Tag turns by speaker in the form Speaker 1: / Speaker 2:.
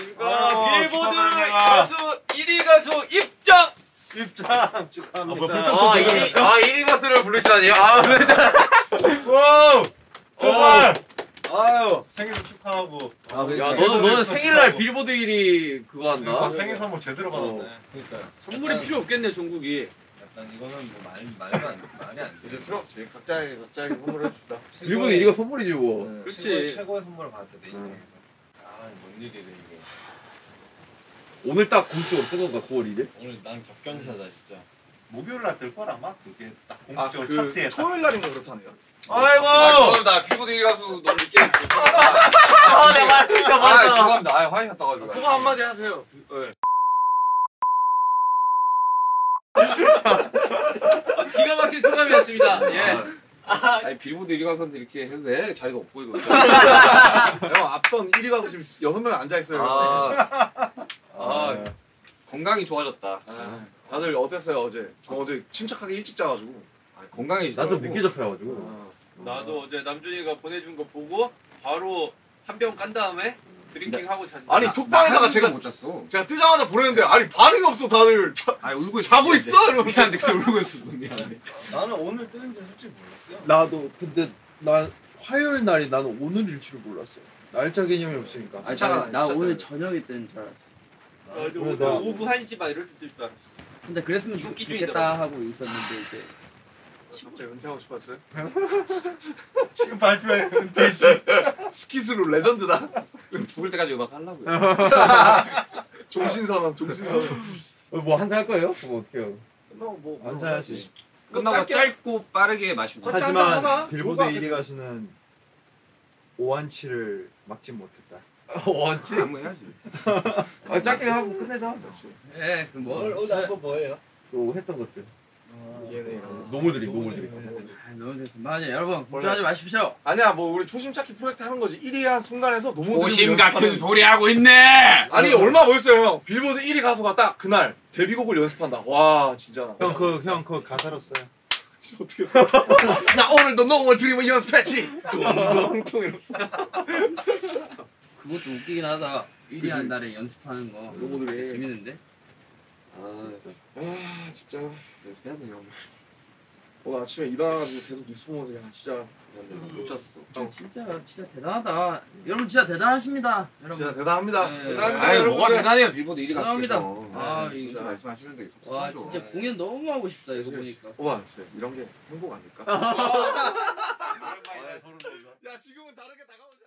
Speaker 1: 안녕하십니까.
Speaker 2: 아,
Speaker 1: 빌보드. 가수 1위 가수 입장.
Speaker 2: 입장 축하합니다.
Speaker 3: 아, 1위, 아, 1위 가수를 부르시다니요? 아, 왜
Speaker 2: 와우! 정말
Speaker 1: 아유.
Speaker 2: 생일도 축하하고.
Speaker 3: 아,
Speaker 2: 야,
Speaker 3: 야,
Speaker 2: 너도
Speaker 3: 너는,
Speaker 2: 왜
Speaker 3: 너는
Speaker 2: 또
Speaker 3: 생일날
Speaker 2: 축하하고.
Speaker 3: 빌보드 1위 그거 한다?
Speaker 2: 아, 생일 선물 제대로 받았네.
Speaker 4: 그러니까
Speaker 1: 선물이 필요 없겠네 종국이.
Speaker 4: 약간 이거는 뭐 말, 말도 안, 말이 안 돼.
Speaker 2: 이제 필요 없지. 각자에게 각자에게 선물을 해줍시다.
Speaker 3: 빌보드 1위가 선물이지 뭐.
Speaker 4: 네,
Speaker 1: 그렇지.
Speaker 4: 최고의, 최고의 선물을 받았다 내 인생에서. 아, 뭔 일이래 이게.
Speaker 3: 오늘 딱 공식으로 뜬 건가 9월 1일?
Speaker 4: 오늘 난 격변사다 진짜.
Speaker 2: 목요일 날 뜰 거라마 그게 딱
Speaker 5: 아,
Speaker 2: 공식적으로
Speaker 5: 그
Speaker 2: 차트에 딱.
Speaker 5: 토요일 날인가 그렇다네요.
Speaker 2: 아이고.
Speaker 1: 아, 빌보드 1위 가수 너무 늦게 했어.
Speaker 3: 아, 내가 진짜
Speaker 1: 아, 죄송합니다. 아, 화이 갔다 가지고.
Speaker 5: 소감 한마디 하세요. 네.
Speaker 1: 아, 기가 막힌 소감이었습니다. 예.
Speaker 6: 아니 빌보드 1위 가수한테 이렇게 해도 돼? 자리가 없고 이거.
Speaker 5: 형 앞선 1위 가수 지금 여섯 명 앉아 있어요.
Speaker 6: 아, 아 건강이 좋아졌다.
Speaker 5: 아, 다들 어땠어요 어제? 저 어제 침착하게 일찍 자가지고.
Speaker 6: 아, 건강이
Speaker 3: 나좀 늦게 접해가지고.
Speaker 5: 아,
Speaker 1: 나도 어제 남준이가 보내준 거 보고 바로 한 병 깐 다음에 drinking 하고 잤는데.
Speaker 5: 아니 톡방에다가 제가
Speaker 6: 못 잤어.
Speaker 5: 제가 뜨자마자 보냈는데 아니 반응이 없어 다들 자,
Speaker 6: 아 울고 있어.
Speaker 5: 자고 있어 이러면서.
Speaker 6: 미안해, 그때 울고 있었어 미안해.
Speaker 4: 나는 오늘 뜨는지 솔직히 몰랐어요.
Speaker 7: 나도 근데 난 화요일 날이 나는 오늘일 줄 몰랐어. 날짜 개념이 없으니까.
Speaker 5: 아니, 진짜가
Speaker 8: 나
Speaker 5: 진짜
Speaker 8: 오늘. 저녁에 뜨는 줄 알았어.
Speaker 1: 아, 근데
Speaker 7: 왜
Speaker 1: 오늘
Speaker 7: 나-
Speaker 1: 오후 1시 반 이럴 때 뜰 줄 알았어.
Speaker 8: 근데 그랬으면 좋, 좋겠다. 하고 있었는데 이제
Speaker 5: 갑자기 은퇴하고 싶었어요?
Speaker 2: 지금 발표해 은퇴시.
Speaker 5: 스키스로 레전드다.
Speaker 6: 죽을 때까지 음악 하려고요.
Speaker 5: 종신선언 종신선언.
Speaker 3: 뭐 한잔 할 거예요? 그럼 어떻게 해요?
Speaker 5: 뭐, 뭐,
Speaker 7: 안 사야지.
Speaker 6: 끝나고
Speaker 5: 짧게
Speaker 6: 짧고 빠르게 마시고.
Speaker 5: 짧게
Speaker 7: 하지만. 빌보드
Speaker 5: 좋을 것
Speaker 7: 1위 가수는 오한치를 막지 못했다.
Speaker 3: 원치?
Speaker 6: 한번 해야지.
Speaker 3: 아 짧게 하고 끝내자.
Speaker 8: 예, 그럼 뭐
Speaker 4: 오늘 오늘 한거 뭐예요?
Speaker 3: 또 했던 것들.
Speaker 5: DNA.
Speaker 3: 노물들이 노물들이.
Speaker 8: 아, 너무 됐습니다. 여러분 걱정하지 마십시오.
Speaker 5: 아니야 뭐 우리 초심 찾기 프로젝트 하는 거지 1위 한 순간에서 너무
Speaker 6: 오심 같은 소리 하고 있네.
Speaker 5: 아니 얼마 멋있어요 형 빌보드 1위 가수가 딱 그날 데뷔곡을 연습한다 와 진짜
Speaker 7: 형 그 형 그 가사로 써요.
Speaker 5: 어떻게 써? 나 오늘도 농을 드림을 연습했지 뚱뚱뚱 이러면서
Speaker 8: 그것도 웃기긴 하다. 1위
Speaker 5: 그치.
Speaker 8: 한 달에 연습하는 거.
Speaker 5: 해.
Speaker 8: 재밌는데?
Speaker 6: 아
Speaker 5: 아 진짜
Speaker 6: 연습해야 돼 형.
Speaker 5: 오늘 아침에 일어나가지고 계속 뉴스 보면서 야 진짜
Speaker 6: 못 잤어.
Speaker 8: 아, 진짜 진짜 대단하다. 여러분 진짜 대단하십니다. 여러분.
Speaker 5: 진짜 대단합니다
Speaker 8: 네.
Speaker 1: 대단합니다.
Speaker 6: 아이 뭐가. 대단해요 빌보드 1위
Speaker 8: 감사합니다.
Speaker 6: 가수께서.
Speaker 8: 아,
Speaker 6: 네, 진짜
Speaker 5: 이거.
Speaker 6: 말씀하시는데
Speaker 8: 와
Speaker 6: 섭섭하죠.
Speaker 8: 진짜 공연 너무 하고 싶다 이거 보니까.
Speaker 5: 와 진짜 이런 게 행복 아닐까? 야 지금은 다르게 다가오지